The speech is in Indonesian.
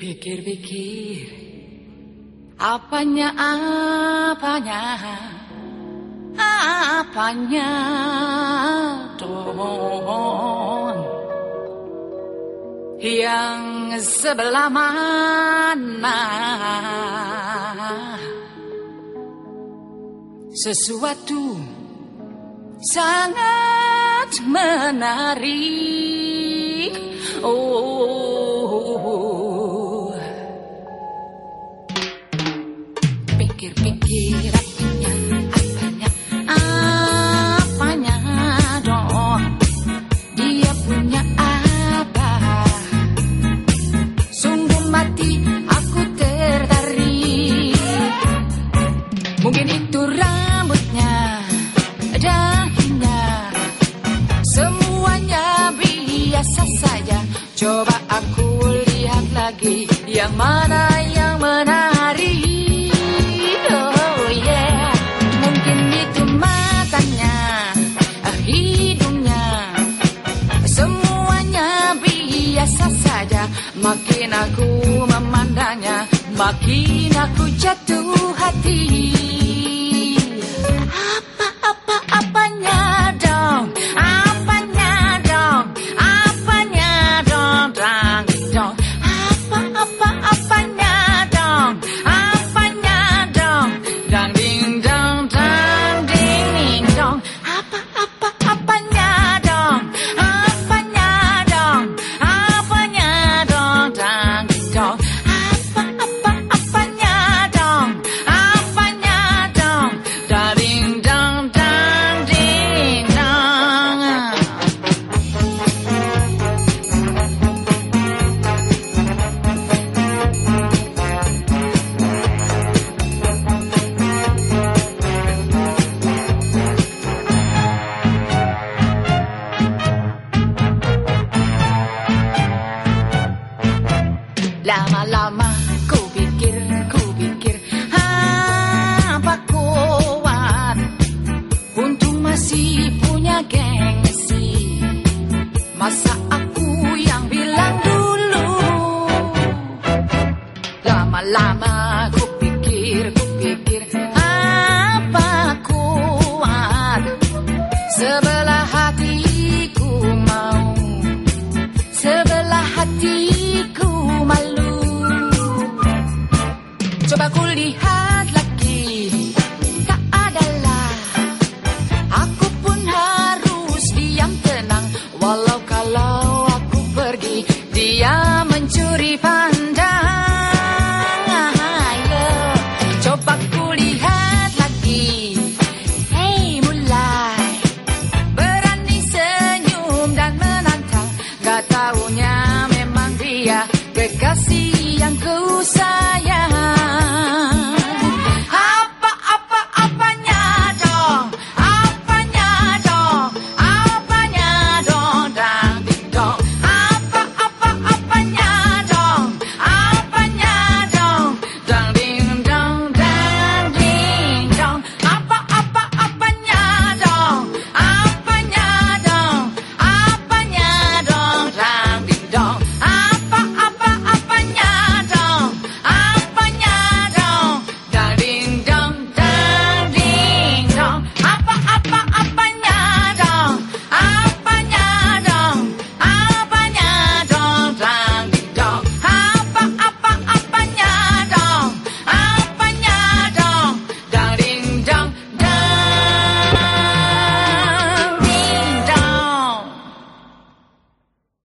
Pikir-pikir Apanya, apanya? Apanya? Dong Yang sebelah mana? Sesuatu sangat menarik. Oh Pikir-pikir apanya, apanya, dong Dia punya apa? Sungguh mati aku tertarik. Mungkin itu rambutnya dahinya. Semuanya biasa saja. Coba aku lihat lagi Yang mana yang Makin aku memandangnya Makin aku jatuh hati lama-lama ku pikir ku pikir apa kuat? Sebelah hatiku mau sebelah hatiku malu. Coba kulihat